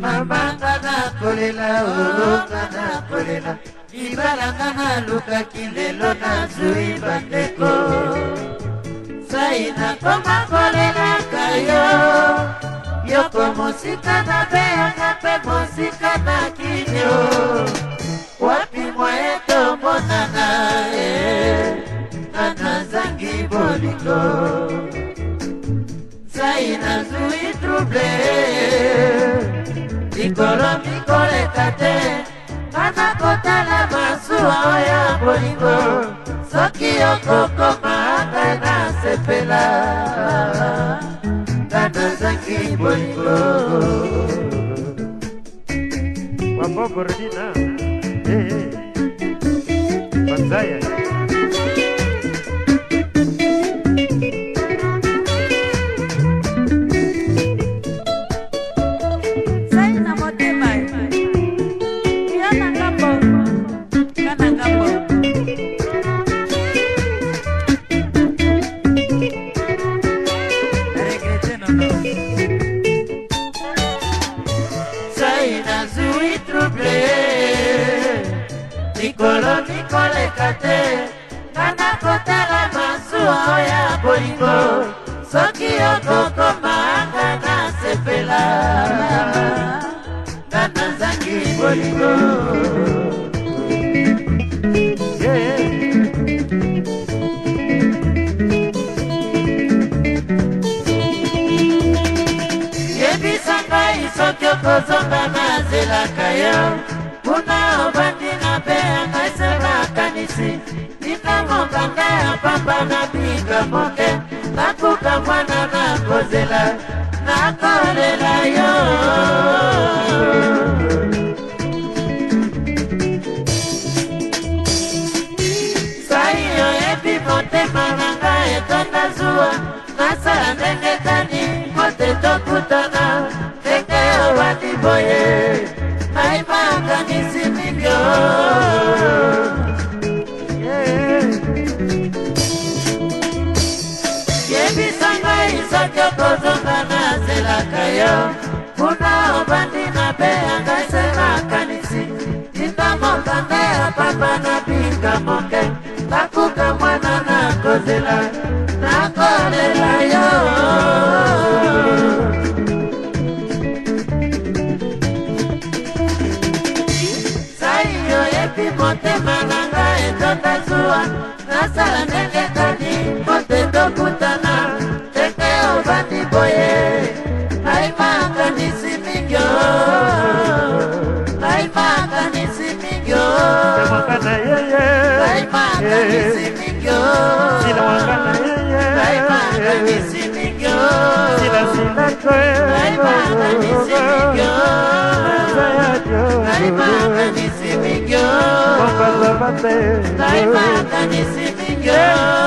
mama tana kolela olo oh, tana kolela libalanga nalukaki lelo nazwi bandeko sai nakoma kolelaka yo yoko mosika nabeyanga mpe mosika na kinio wapi mwaye tomonana e nana zangi bolingo sai nazwi trouble mikolo mikoleka te kana kotala masuwa oyo ya bolingo soki okokoma anga na sepela ngano ezangi bolingo wabobordina eh, eh. banzaya tolobi koleka te kanda kotala masuwa oya bolingo soki okokoma anga nasepela nga nazangi bolingo yebisa ngai soki okozonga nazelaka yo kasi ninango banga ya pamba na bikamoke nakoka mwana nakozela nakolela yo ndenge kozonga nazelaka yo kuna obandi na be yanga se nakanisi tinda mokanda ya papa na binga moke nakuka mwana na kozela nakolela yo sai oyebi motema na ngai etonda zuwa nasala ndenge kani mpo te tokutana moye naimaka nisimingyo naimaka nisimingyo naimaka nisimingyo naimaka nisimingyo naimaka nisimingyo naimaka nisimingyo naimaka nisimingyo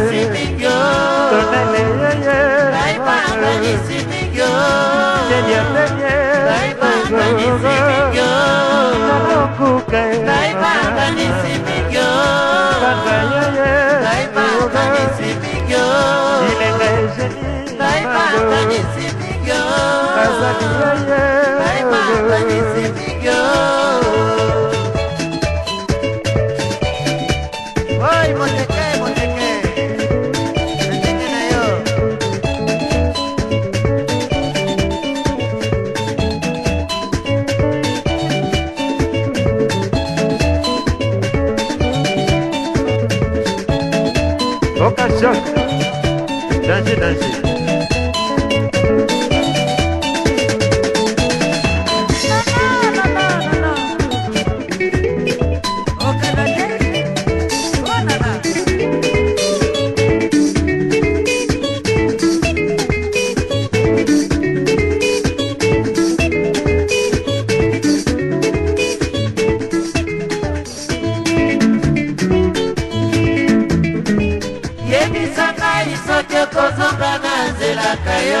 receiving you.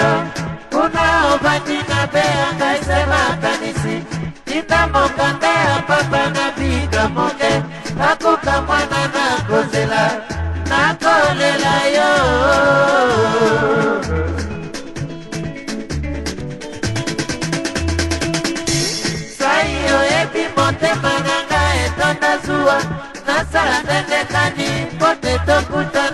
yo kuna obandi mabeya ngai se makanisi tinda mokanda ya papa na biga moke nakoka mwana nakozela nakolela yo motema na ngai etonda zuwa nasala ndendekani mpo te tokutana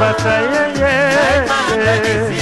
Yeah, yeah, yeah.